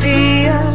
ti.